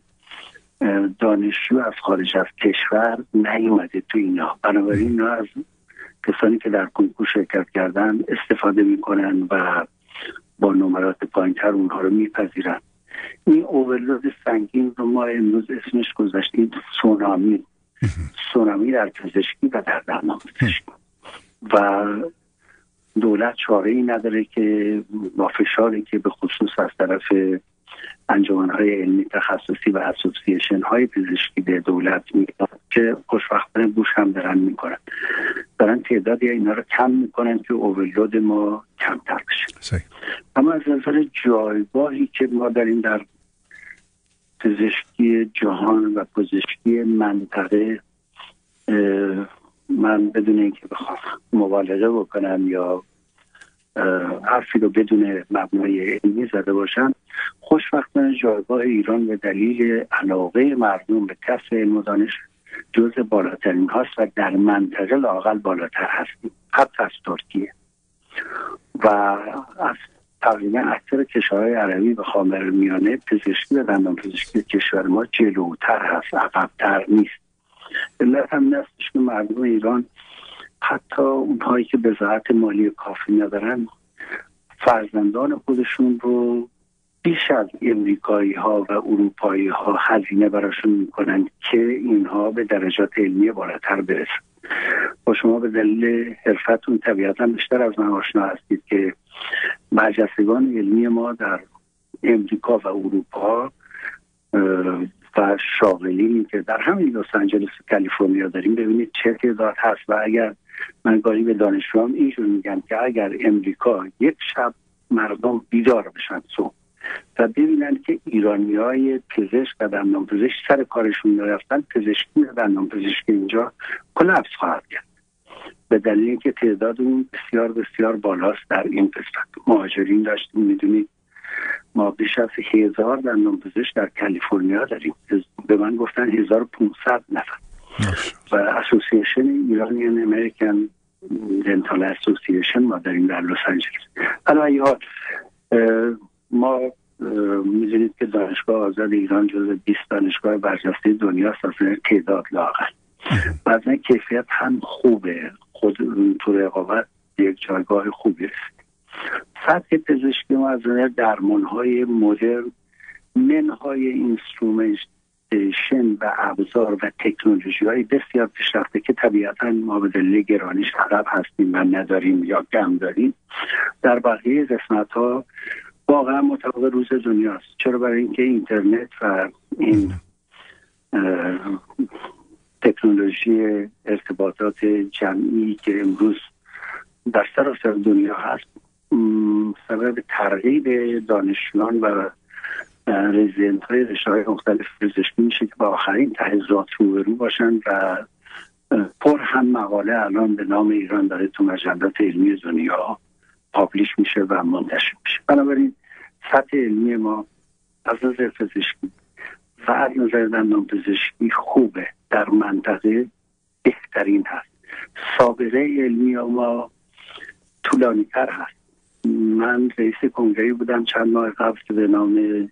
دانشجو از خارج از کشور نیومده تو اینا. بنابراین اینا از کسانی که در کنکور شرکت کردن استفاده می‌کنن و با نمرات پایینتر اونها رو میپذیرن. این اوورلود سنگین رو ما امروز اسمش گذاشتیم سونامی. سونامی در پزشکی و در درمان و دولت چاره ای نداره که با فشاری که به خصوص از طرف انجمن های علمی تخصصی و اسوسییشن های پزشکی به دولت می‌داد که خوشبختانه بوش هم دارن می‌کنن. دارن تعدادی اینا رو کم می‌کنن که اوورلود ما کمتر بشه. اما از نظر جایگاهی که ما داریم در پزشکی جهان و پزشکی منطقه من بدون اینکه بخوام مبالغه بکنم یا حرفی رو بدون مبنای علمی زده باشم خوشبختانه جایگاه ایران به دلیل علاقه مردم به کسب علم دانش جز بالاترین هاست و در منطقه لاقل بالاتر هستیم حتی از ترکیه. و از تقریبا اکثر کشورهای عربی به خامر میانه پزشکی و دندان پزشکی کشور ما جلوتر هست عقبتر نیست. علت هم نستش که مردم ایران حتی اونهایی که بزاعت مالی کافی ندارن فرزندان خودشون رو بیش از امریکایی ها و اروپایی ها هزینه براشون می‌کنن که اینها به درجات علمی بالاتر برسن. با شما به دلیل حرفتون طبیعتا بیشتر از من آشنا هستید که برجستگان علمی ما در امریکا و اروپا و شاغلینی که در همین لس آنجلس کالیفرنیا داریم ببینید چه تعداد هست و اگر من گاهی به دانشجوام اینجور میگم که اگر امریکا یک شب مردم بیدار بشن صبح و ببینن که ایرانی های پزشک و دندان پزشک سر کارشون رفتن پزشکی و دندان پزشکی اینجا کلپس خواهد کرد. به دلیل اینکه تعداد اون بسیار بسیار بالاست در این قسمت. مهاجرین داشتیم می‌دونید؟ ما بیش از هزار دندان پزشک در کالیفرنیا داریم. به من گفتن 1500 نفر. و اسوسییشن ایرانیان امریکن دنتال اسوسییشن ما داریم در لس آنجلس. حالا ما می‌دونید که دانشگاه آزاد ایران جز 20 دانشگاه برجسته دنیا است تعداد لااقل بعضا کیفیت هم خوبه. خود تو رقابت یک جایگاه خوبی است. سطح پزشکی ما از درمان های مدرن منهای instrumentation و ابزار و تکنولوژی های بسیار پیشرفته که طبیعتا ما به دلیل گرانیش عقب هستیم و نداریم یا کم داریم. در بقیه قسمت ها واقعا مطابق روز دنیاست. چرا برای اینکه اینترنت و این تکنولوژی ارتباطات جمعی که امروز در سراسر دنیا هست سبب ترغیب دانشجویان و رزیدنت های رشته های مختلف پزشکی میشه که با آخرین تحضیرات روبرو باشن و پر هم مقاله الان به نام ایران داره تو مجلات علمی دنیا پابلیش میشه و منتشر میشه. بنابراین سطح علمی ما از نظر پزشکی و از نظر دندان پزشکی خوبه. در منطقه بهترین هست. سابقه علمی ما طولانی تر هست. من رئیس کنگره بودم چند ماه قبل به نام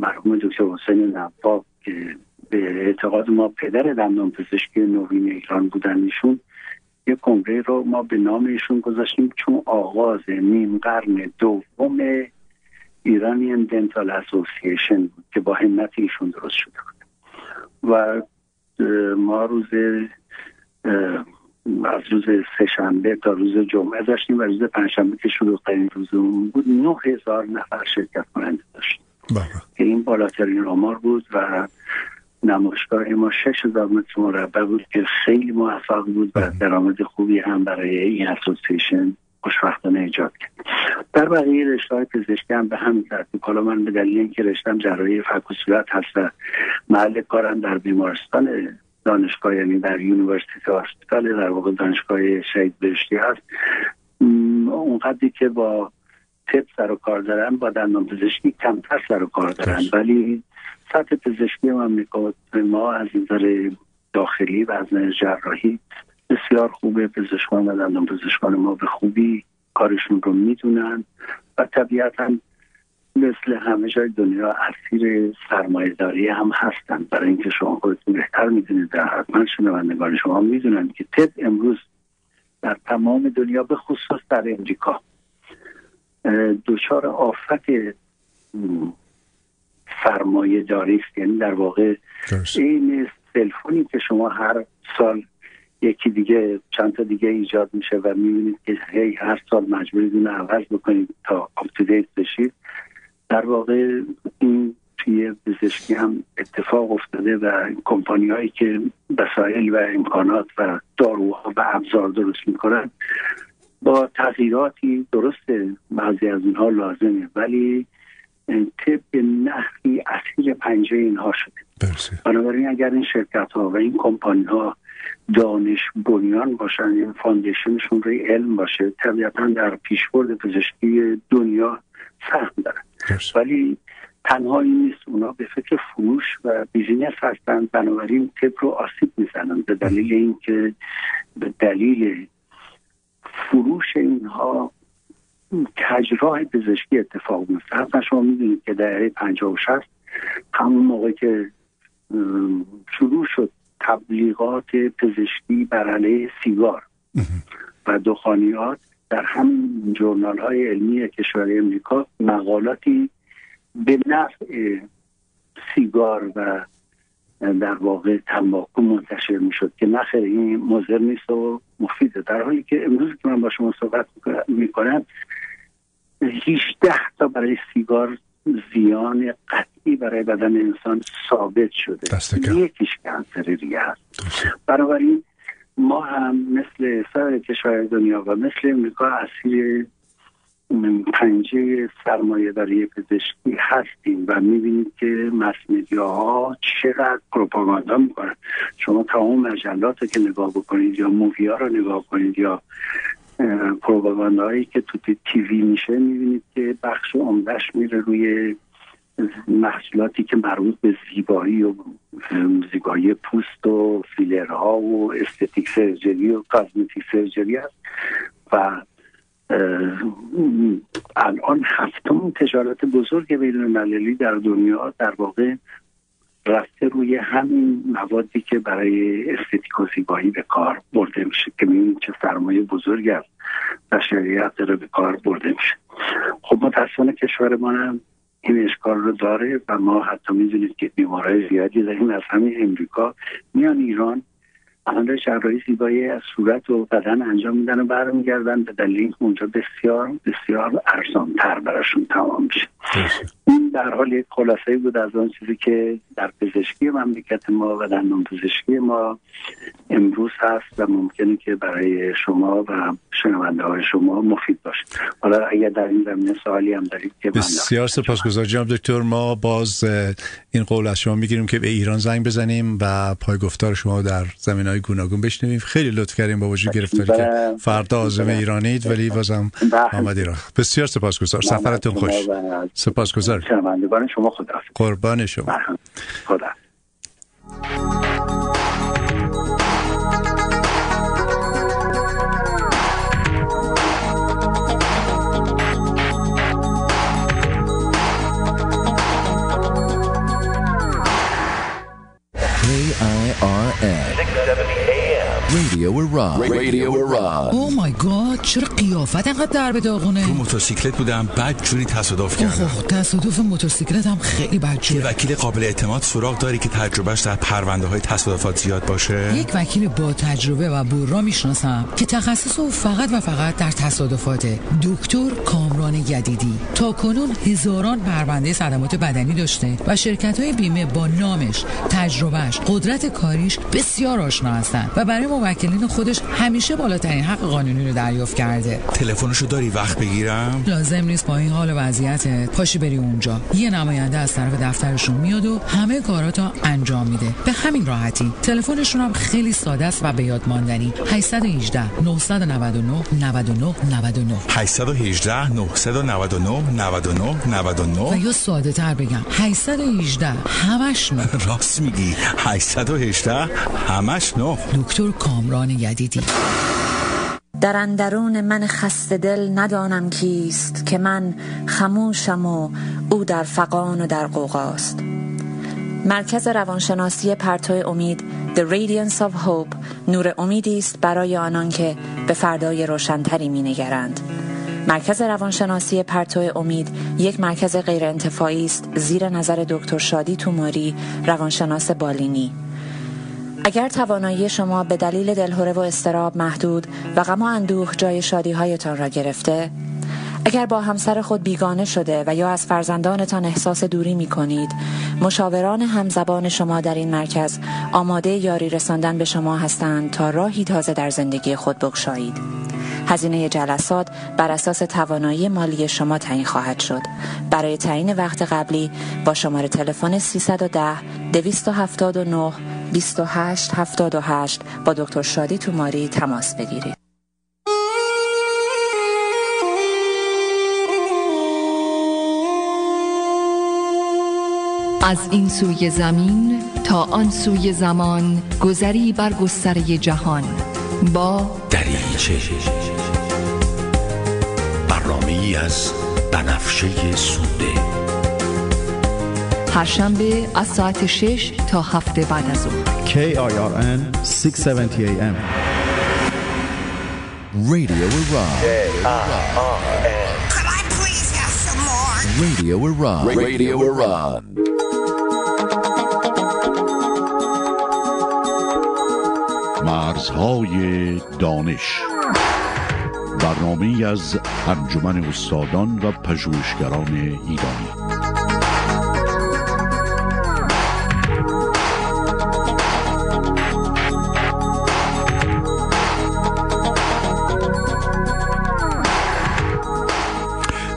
مرحوم دکتر حسین نباب که به اعتقاد ما پدر دندان پزشکی نوین ایران بودن ایشون یک کنگره رو ما به نام ایشون گذاشتیم چون آغاز نیم قرن دوم ایرانیان دنتال اسوسییشن بود که با همت ایشون درست شده بود. و ما روز از روز سهشنبه تا روز جمعه داشتیم و روز پنجشنبه که شلوغترین روز اون بود نه هزار نفر شرکت کننده داشتیم که این بالاترین آمار بود و نمایشگاه ما 6000 متر مربع بود که خیلی موفق بود و درآمد خوبی هم برای این اسوسییشن خوشبختانه ایجاد کرد. در بقیه رشته های پزشکی هم به همین ترتیب حالا من به دلیل اینکه رشتم جراحی فک و صورت هست و محل کارم در بیمارستان دانشگاه یعنی در university hospital در واقع دانشگاه شهید بهشتی هست اونقدری که با طب سر و کار دارن با دندان پزشکی کمتر سر و کار دارن. ولی سطح پزشکی مملکت ما از نظر داخلی و از نظر جراحی بسیار خوبه. پزشکان و دندان پزشکان ما به خوبی کارشون رو می‌دونن و طبیعتا مثل همه جای دنیا اسیر سرمایه داری هم هستن. برای اینکه شما خودتون بهتر می‌دونید در حتما شنوندگان شما می‌دونن که تب امروز در تمام دنیا به خصوص در امریکا دچار آفت سرمایه داری است. یعنی در واقع این cell phone ی که شما هر سال یکی دیگه چند تا دیگه ایجاد میشه و می‌بینید که هی هر سال مجبورید اون عوض بکنید تا up to date بشید در واقع این توی پزشکی هم اتفاق افتاده و کمپانی هایی که وسایل و امکانات و داروها و ابزار درست می‌کنن با تغییراتی درست بعضی از اینها لازمه ولی طب به نحوی اسیر پنجه اینها شده. بنابراین اگر این شرکت ها و این کمپانی ها دانش بنیان باشن این foundation شون روی علم باشه طبیعتا در پیشبرد پزشکی دنیا سهم دارن. ولی تنها این نیست اونا به فکر فروش و business هستن بنابراین طب رو آسیب می‌زنن به دلیل اینکه به دلیل فروش اینها کجراه پزشکی اتفاق میفته حتما شما می‌دونید که در پنجاه و شست همون موقع که شروع شد تبلیغات پزشکی بر علیه سیگار و دخانیات در همین جورنال های علمی کشور امریکا مقالاتی به نفع سیگار و در واقع تنباکو منتشر می‌شد که نخیر این مضر نیست و مفیده. در حالی که امروز که من با شما صحبت می‌کنم 18 تا برای سیگار زیان قطعی برای بدن انسان ثابت شده. یکیش کنسر ریه هست. بنابراین ما هم مثل سایر کشور دنیا و مثل امریکا اسیر پنجه سرمایه داری پزشکی هستیم و می‌بینید که مسمدیا ها چقدر پروپاگاندا می‌کنن. شما تمام مجلات که نگاه بکنید یا مووی رو نگاه کنید یا پروپاگانداهایی که تو تیوی میشه می‌بینید که بخش عمدهش میره روی محصولاتی که مربوط به زیبایی و زیبایی پوست و فیلرها و استتیک سرجری و کازمتیک سرجری هست و الان هفتم تجارت بزرگ بین المللی در دنیا در واقع رفته روی همین موادی که برای استتیک و زیبایی به کار برده میشه که می‌بینید چه سرمایه بزرگ از بشریت داره به کار برده میشه. خب متاسفانه کشور ما هم این اشکال رو داره و ما حتی می‌دونید که بیمارای زیادی داریم از همین امریکا. میان ایران عمل جراحی زیبایی از صورت و بدن انجام میدن و برمیگردن. به دلیل اونجا بسیار بسیار ارزانتر براشون تمام میشه. این در حال یک خلاصه بود از آن چیزی که در پزشکی مملکت ما و دندان پزشکی ما امروز هست و ممکنه که برای شما و شنونده های شما مفید باشه. حالا اگر در این زمینه سوالی هم دارید که بسیار سپاسگزار جناب دکتر. ما باز این قول از شما می‌گیریم که به ایران زنگ بزنیم و پایگفتار شما در زمین های گوناگون بشنویم. خیلی لطف کردیم با وجود گرفتاری که فردا آزم ایرانید ولی بازم آمد ایران بسیار سپاسگزار. سفرتون خوش. سپاسگزار. شما خدا قربان شما. خدا. ران او قیافت انقدر در به داغونه. رو موتورسیکلت بودم بعد جوری تصادف کردم. اوه تصادف موتورسیکلت هم خیلی بد یه وکیل قابل اعتماد سراغ داری که تجربهش در پرونده های تصادفات زیاد باشه؟ یک وکیل با تجربه و برا می‌شناسم که تخصص او فقط و فقط در تصادفاته دکتر کامران یدیدی. تا کنون هزاران پرونده صدمات بدنی داشته و شرکت های بیمه با نامش تجربهش قدرت کاریش بسیار آشنا هستند و برای موکلین خودش همیشه بالاترین حق قانونی رو دریافت کرده. تلفنشو داری وقت بگیرم؟ لازم نیست با این حال و وضعیتت پاشی بری اونجا. یه نماینده از طرف دفترشون میاد و همه کاراتو انجام میده. به همین راحتی. تلفنشون هم خیلی ساده است و به یاد ماندنی. 818 999 99 99 818 999 99 99 و یا ساده تر بگم. 818 همش نه. راست میگی. 818 همش نه. دکتر کامران یدیدی. در اندرون من خسته دل ندانم کیست که من خموشم و او در فقان و در قوقاست مرکز روانشناسی پرتو امید The Radiance of Hope نور امیدی است برای آنان که به فردای روشنتری می نگرند. مرکز روانشناسی پرتو امید یک مرکز غیر انتفاعی است زیر نظر دکتر شادی توماری روانشناس بالینی اگر توانایی شما به دلیل دلهوره و استراب محدود و غم و اندوه جای شادی هایتان را گرفته اگر با همسر خود بیگانه شده و یا از فرزندانتان احساس دوری می کنید مشاوران همزبان شما در این مرکز آماده یاری رساندن به شما هستند تا راهی تازه در زندگی خود بگشایید. هزینه جلسات بر اساس توانایی مالی شما تعیین خواهد شد. برای تعیین وقت قبلی با شماره تلفن 310 279 2878 با دکتر شادی توماری تماس بگیرید. از این سوی زمین تا آن سوی زمان گذری بر گستره جهان. با دریچه. برنامه ای از بنفشه سوده. هر شنبه از ساعت 6 تا هفته بعد از ظهر. KIRN 670 AM Radio Iran Radio Iran Radio Iran. مرزهای دانش. برنامه از انجمن استادان و پژوهشگران ایرانی.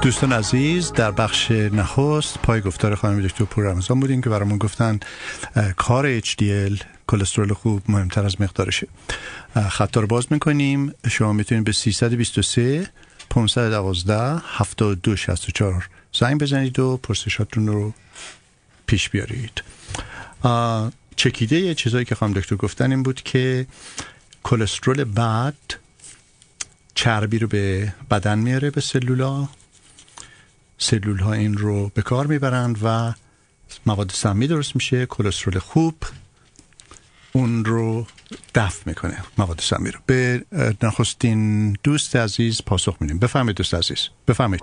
دوستان عزیز در بخش نخست پای گفتار خانم دکتر پور رمضان بودیم که برامون گفتن کار HDL کلسترول خوب مهمتر از مقدارشه. خطا رو باز می‌کنیم. شما می‌تونید به 323 512 7264 زنگ بزنید و پرسشاتون رو پیش بیارید. چکیده یه چیزایی که خانم دکتر گفتن این بود که کلسترول بد چربی رو به بدن میاره به سلولا. سلول ها این رو به کار می‌برند و مواد سمی درست میشه. کلسترول خوب اون رو دفع می‌کنه. مواد سمی رو. به نخستین دوست عزیز پاسخ میدیم. بفرمایید دوست عزیز. بفرمایید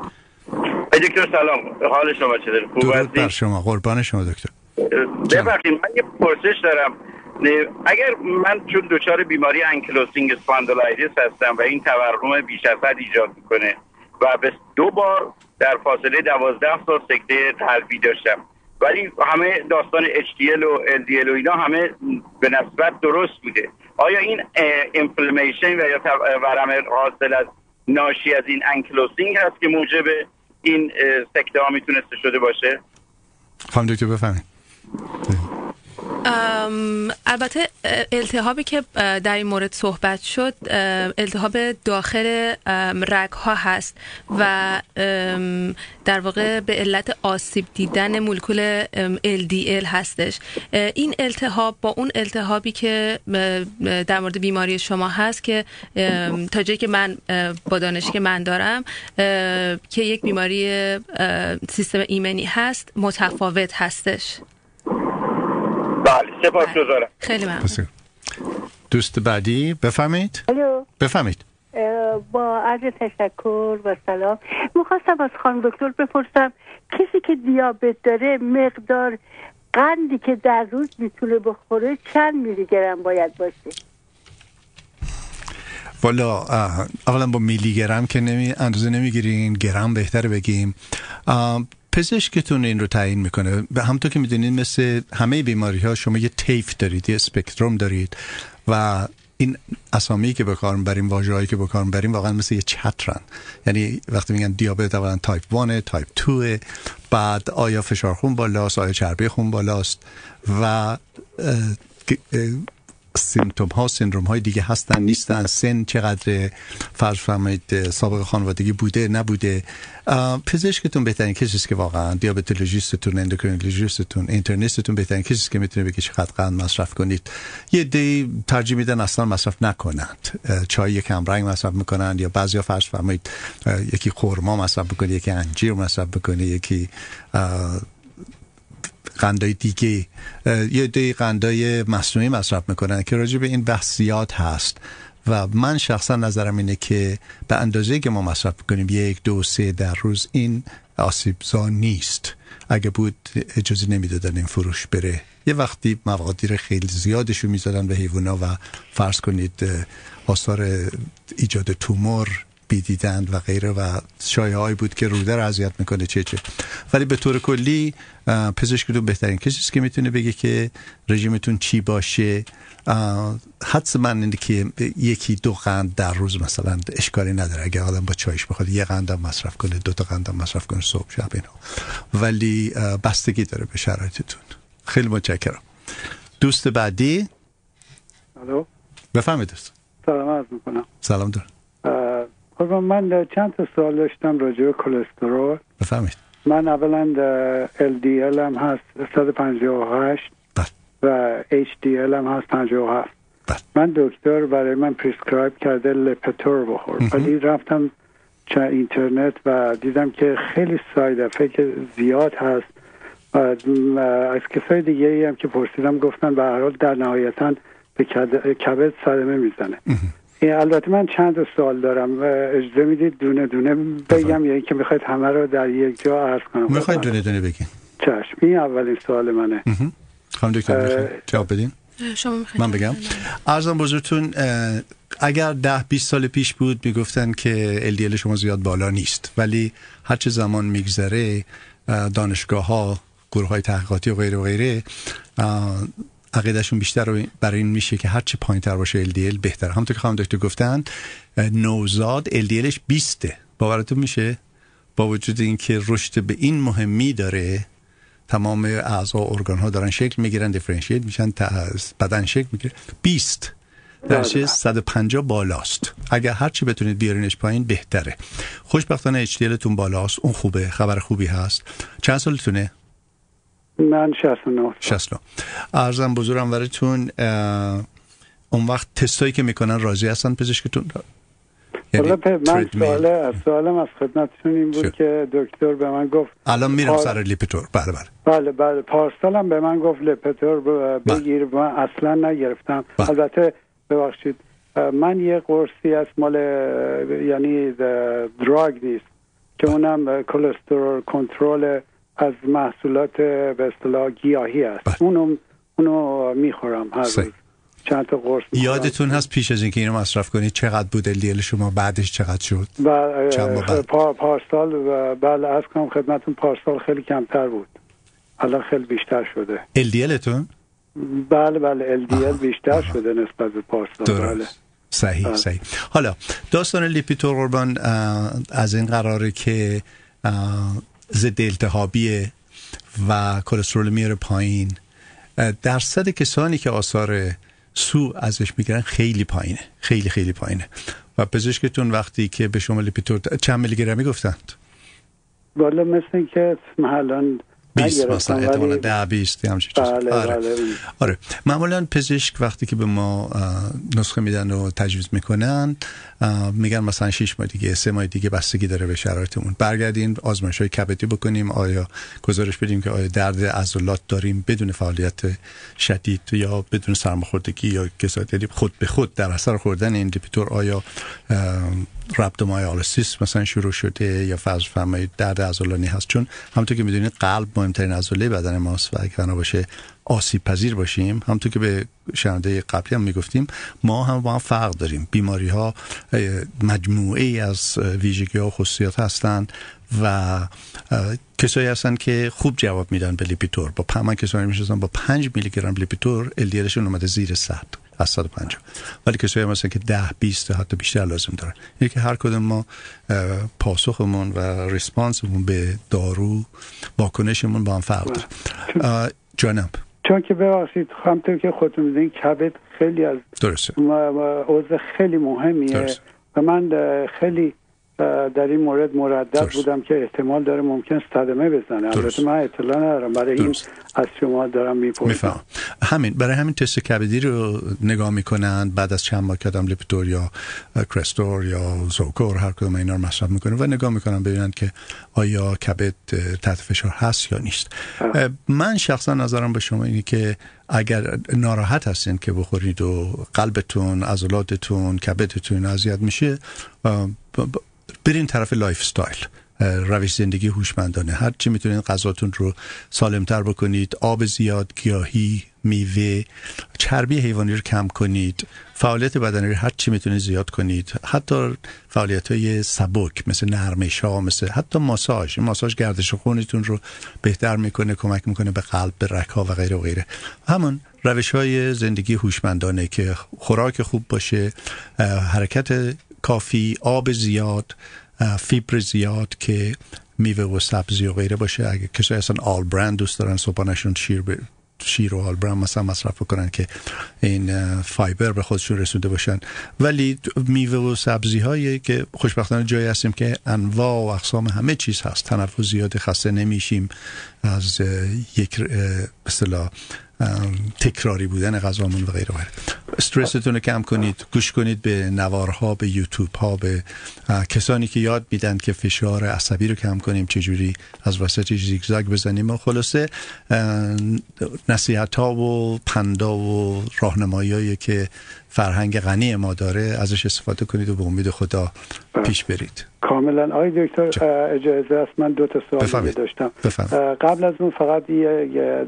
دکتر سلام. حال شما چطور خوب درود بر شما. قربان شما دکتر. ببخشید من یه پرسش دارم. اگر من چون دچار بیماری ankylosing spondylitis هستم و این تورم بیش از حد ایجاد می‌کنه و به دو بار در فاصله دوازده سال سکته قلبی داشتم ولی همه داستان HDL و LDL و اینا همه به نسبت درست بوده. آیا این inflammation و یا ورم حاصل از ناشی از این ankylosing هست که موجب این سکته ها می‌تونسته شده باشه؟ خانم دکتر بفرمایید البته التهابی که در این مورد صحبت شد التهاب داخل رگ ها هست و در واقع به علت آسیب دیدن مولکول LDL هستش. این التهاب با اون التهابی که در مورد بیماری شما هست که تا جایی که من با دانشی که من دارم که یک بیماری سیستم ایمنی هست متفاوت هستش. بله سپاس گذارم. خیلی ممنون. دوست بعدی بفهمید الو. بفهمید با عرض تشکر و سلام. می‌خواستم از خانم دکتر بپرسم کسی که دیابت داره مقدار قندی که در روز می‌تونه بخوره چند میلی گرم باید باشه؟ والا اولا با میلی گرم که نمی اندازه نمی‌گیرین گرم بهتر بگیم. پزشکتون این رو تعیین می‌کنه به همطور که می‌دونید مثل همه بیماری ها شما یه تیف دارید یه سپکتروم دارید و این اسامی که بکار بریم واژه‌ای که بکار بریم واقعا مثل یه چترن. یعنی وقتی میگن دیابت اولا تایپ 1 تایپ 2 بعد آیا فشار خون بالاست آیا چربی خون بالاست و symptom ها سندروم های دیگه هستن نیستن. سن چقدر فرض فرمایید سابقه خانوادگی بوده نبوده. پزشکتون بهترین کسی که واقعا diabetologist تون endocrinologist تون internist تون بهترین کسی که می‌تونه بگه چقدر قند مصرف کنید. یه دی ترجیح میدن اصلا مصرف نکنند. چای کم رنگ مصرف می‌کنن یا بعضیا فرض فرمایید یکی خرما مصرف می‌کنه یکی انجیر مصرف می‌کنه یکی قندای دیگه یه دی قندای مصنوعی مصرف می‌کنن که راجع به این بحثیات هست. و من شخصا نظرم اینه که به اندازه که ما مصرف کنیم یک دو سه در روز این آسیبزا نیست. اگه بود اجازه نمی‌دادن این فروش بره. یه وقتی مقادیر خیلی زیادشو می‌زدن به حیوانا و فرض کنید آثار ایجاد تومور بیدیدند و غیره و شایه هایی بود که روده رو اذیت می‌کنه چه چه. ولی به طور کلی پزشکتون بهترین کسی که می‌تونه بگه که رژیمتون چی باشه. حدس من اینه که یکی دو قند در روز مثلا اشکالی نداره. اگه آدم با چایش بخواد یه قندم مصرف کنه دو تا قندم مصرف کنه صبح شب اینا. ولی بستگی داره به شرایطتون. خیلی متشکرم. دوست بعدی؟ الو؟ بفرمایید دوست. سلام عرض می‌کنم. سلام دارم. خب من چند تا سوال داشتم راجع به کلسترول بفرمایید من اولا LDL هم هست 158 و HDL هم هست 57 من دکتر برای من prescribe کرده Lipitor بخور ولی رفتم چه اینترنت و دیدم که خیلی ساید افکت زیاد هست. و از کسای دیگه ای هم که پرسیدم گفتن به هر حال در نهایتا به کبد صدمه می‌زنه. البته من چند سوال دارم اجازه می‌دید دونه دونه بگم یا اینکه می‌خواید همه رو در یک جا عرض کنم. می‌خواید دونه دونه بگین. چشم. این اولین سوال منه. خانم دکتر جواب بدین؟ شما من بگم. ارزم بزرگتون اگر ده 20 سال پیش بود می‌گفتن که LDL شما زیاد بالا نیست ولی هرچه زمان میگذره دانشگاه ها گروه های تحقیقاتی و غیره و غیره عقیدهشون بیشتر برای این میشه که هرچی پایین تر باشه LDL بهتر همونطور که خانم دکتر گفتن نوزاد LDLش 20 باورتون میشه؟ با وجود اینکه رشد به این مهمی داره تمام اعضا و ارگان ها دارن شکل می‌گیرن دیفرنشیت میشن بدن شکل می‌گیره 20 درشه 150 بالاست. اگر هرچی بتونید بیارینش پایین بهتره. خوشبختانه HDL تون بالاست. اون خوبه. خبر خوبی هست. چند سالتونه؟ من 69 69 ارزم بزرگم ورتون اون وقت تستایی که می‌کنن راضی هستن پزشکتون؟ یعنی من سوال سوالم از خدمتتون این بود که دکتر به من گفت الان میرم پار... سر لیپتور بله بله. بله بله. پارسالم به من گفت لیپتور بگیر بله. من اصلا نگرفتم. بله. البته ببخشید من یه قرصی از مال یعنی دراگ نیست که اونم کلسترول کنترل از محصولات به اصطلاح گیاهی است. بله. اونو اونو می‌خورم هر روز. چند تا قرص یادتون هست پیش از اینکه اینو مصرف کنید چقدر بود LDL شما؟ بعدش چقدر شد؟ بله پا پارسال بله از کنم خدمتون پارسال خیلی کمتر بود. الان خیلی بیشتر شده. LDLتون بله بله LDL بیشتر شده نسبت به پارسال. درست. بله. صحیح بله. صحیح. حالا داستان لیپیتور قربان از این قراره که ضد التهابیه و کلسترول میاره پایین. درصد کسانی که آثار سو ازش می‌گیرن خیلی پایینه. خیلی خیلی پایینه. و پزشکتون وقتی که به شما Lipitor چند میلی گرمی گفتند والا مثل که الان 20 مثلا احتمالا ده 20 همچین چیز بله آره. بله آره. معمولا پزشک وقتی که به ما نسخه میدن و تجویز می‌کنن میگن مثلا 6 ماه دیگه سه ماه دیگه بستگی داره به شرایطمون. برگردین آزمایش های کبدی بکنیم. آیا گزارش بدیم که آیا درد عضلات داریم بدون فعالیت شدید یا بدون سرماخوردگی یا کسالت خود به خود در اثر خوردن این Lipitor آیا rhabdomyolysis مثلا شروع شده یا فرض فرمایید درد عضلانی هست. چون همونطور که می‌دونید قلب مهمترین عضله بدن ماست و اگه باشه آسیب پذیر باشیم. همونطور که به شنونده قبلی هم می‌گفتیم ما هم با هم فرق داریم. بیماری ها مجموعه ای از ویژگی ها و خصوصیات هستند و کسایی هستن که خوب جواب میدن به Lipitor. با من کسایی می‌شناسم با 5 میلی گرم Lipitor LDL شون اومده زیر 100 از 150 ولی کسایی هم هستن که 10 20 حتی بیشتر لازم دارن. اینه که هر کدوم ما پاسخمون و ریسپانسمون به دارو واکنشمون با هم فرق داره. جانم. چون که ببخشید همطور که خودتون می‌دونید کبد خیلی از درسته. عضو خیلی مهمیه. درست. و من خیلی در این مورد مردد بودم که احتمال داره ممکن صدمه بزنه. البته من اطلاع ندارم. برای این درست. از شما دارم می‌پرسم. میفهم همین برای همین تست کبدی رو نگاه می‌کنن بعد از چند ماه که آدم لیپتور یا کرستور یا زوکور هر کدوم اینا رو مصرف می‌کنه و نگاه می‌کنن ببینن که آیا کبد تحت فشار هست یا نیست. اه، من شخصا نظرم به شما اینه که اگر ناراحت هستین که بخورید و قلبتون عضلاتتون کبدتون اذیت میشه برین طرف lifestyle روش زندگی هوشمندانه. هر چی می‌تونید غذاتون رو سالمتر بکنید آب زیاد گیاهی میوه چربی حیوانی رو کم کنید فعالیت بدنی رو هر چی می‌تونید زیاد کنید. حتی فعالیت های سبک مثل نرمش ها مثل حتی ماساژ. ماساژ گردش خونتون رو بهتر می‌کنه کمک می‌کنه به قلب به رگ ها و غیره و غیره. همون روش های زندگی هوشمندانه که خوراک خوب باشه حرکت کافی آب زیاد فیبر زیاد که میوه و سبزی و غیره باشه. اگه کسایی اصلا آل برند دوست دارن صبحانشون شیر ب... شیر و آل برند مثلا مصرف کنن که این فایبر به خودشون رسونده باشن. ولی میوه و سبزی هایی که خوشبختانه جایی هستیم که انواع و اقسام همه چیز هست. تنفس زیاد خسته نمیشیم. از یک اصطلاح تکراری بودن غذامون و غیره غیره. استرستون رو کم کنید گوش کنید به نوارها به یوتیوب ها به کسانی که یاد میدن که فشار عصبی رو کم کنیم چجوری از وسط زیگزاگ بزنیم. و خلاصه نصیحت ها و پندا و راهنمایی که فرهنگ غنی ما داره ازش استفاده کنید و به امید خدا پیش برید. کاملا. آقای دکتر اجازه است من دو تا سوال. داشتم. قبل از اون فقط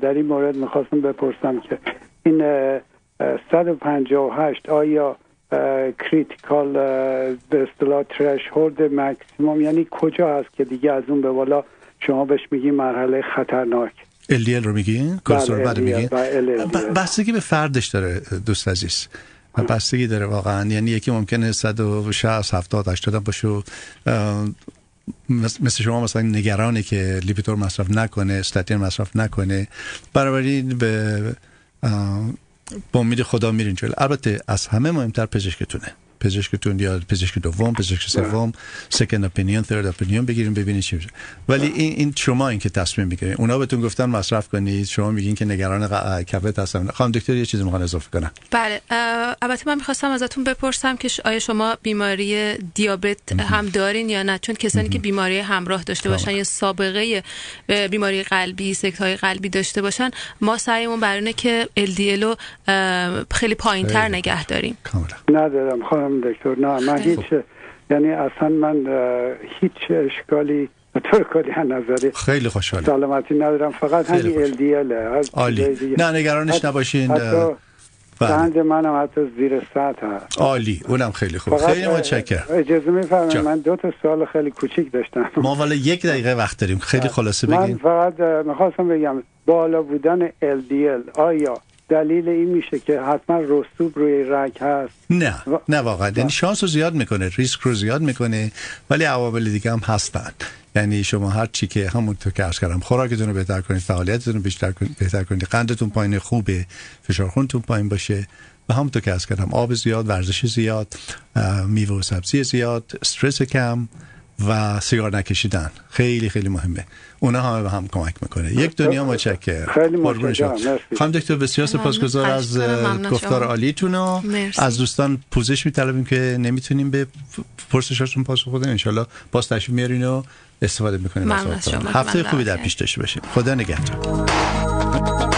در این مورد می‌خواستم بپرسم که این اه، اه، 158 آیا critical به اصطلاح threshold maximum یعنی کجا هست که دیگه از اون به بالا شما بهش میگی مرحله خطرناک؟ LDL رو میگین؟ کلسترول LDL میگین؟ بله، بستگی به فردش داره دوست عزیز. و بستگی داره واقعا. یعنی یکی ممکنه 160 70 80 هم باشه و مثل شما مثلا نگرانه که لیپیتور مصرف نکنه استاتین مصرف نکنه. بنابراین به با امید خدا میرین جلو. البته از همه مهمتر پزشکتونه. پزشکتون یا پزشک دوم پزشک سوم سکند اپینیون ثرد اپینیون بگیریم ببینید چی میشه. ولی این این شما این که تصمیم می‌گیرین. اونا بهتون گفتن مصرف کنید. شما میگین که نگران کبد هستم خانم دکتر یه چیزی می‌خوان اضافه کنم بله. البته من می‌خواستم ازتون بپرسم که آیا شما بیماری دیابت هم دارین یا نه؟ چون کسانی که بیماری همراه داشته باشن یا سابقه بیماری قلبی سکت های قلبی داشته باشن ما سعیمون بر اینه که LDL رو خیلی پایین تر خیلی. نگه داریم. ندارم. خانم دکتر نه من هیچ یعنی اصلا من هیچ اشکالی طور کلی از خیلی خوشحالم. سلامتی ندارم. فقط همین LDL عالی. نه، نگرانش نباشین. حتی بله. منم حتی زیر سطح هست عالی. اونم خیلی خوب. خیلی متشکرم. اجازه میفرمایید. من دو تا سوال خیلی کوچیک داشتم. ما والا یک دقیقه وقت داریم. خیلی خلاصه من بگین. فقط می‌خواستم بگم بالا بودن LDL آیا دلیل این میشه که حتما رسوب روی رگ هست. نه نه واقعا. یعنی شانس رو زیاد می‌کنه ریسک رو زیاد می‌کنه ولی عوامل دیگه هم هستن. یعنی شما هر چی که همونطور که عرض کردم خوراکتون رو بهتر کنید فعالیتتون رو بیشتر کنید بهتر کنید. قندتون پایین خوبه فشار خونتون پایین باشه. و همونطور که عرض کردم آب زیاد ورزش زیاد میوه و سبزی زیاد استرس کم. و سیگار نکشیدن. خیلی خیلی مهمه. اونا همه به هم کمک می‌کنه. یک دنیا متشکر. خیلی متشکرم. خانم دکتر بسیار سپاسگزار از گفتار عالیتون و از دوستان پوزش میطلبیم که نمی‌تونیم به پرسشاتون پاسخ بدیم. ان باز تشریف میارین و استفاده می‌کنیم از هفته خوبی در پیش داشته باشیم. خدا نگهدار.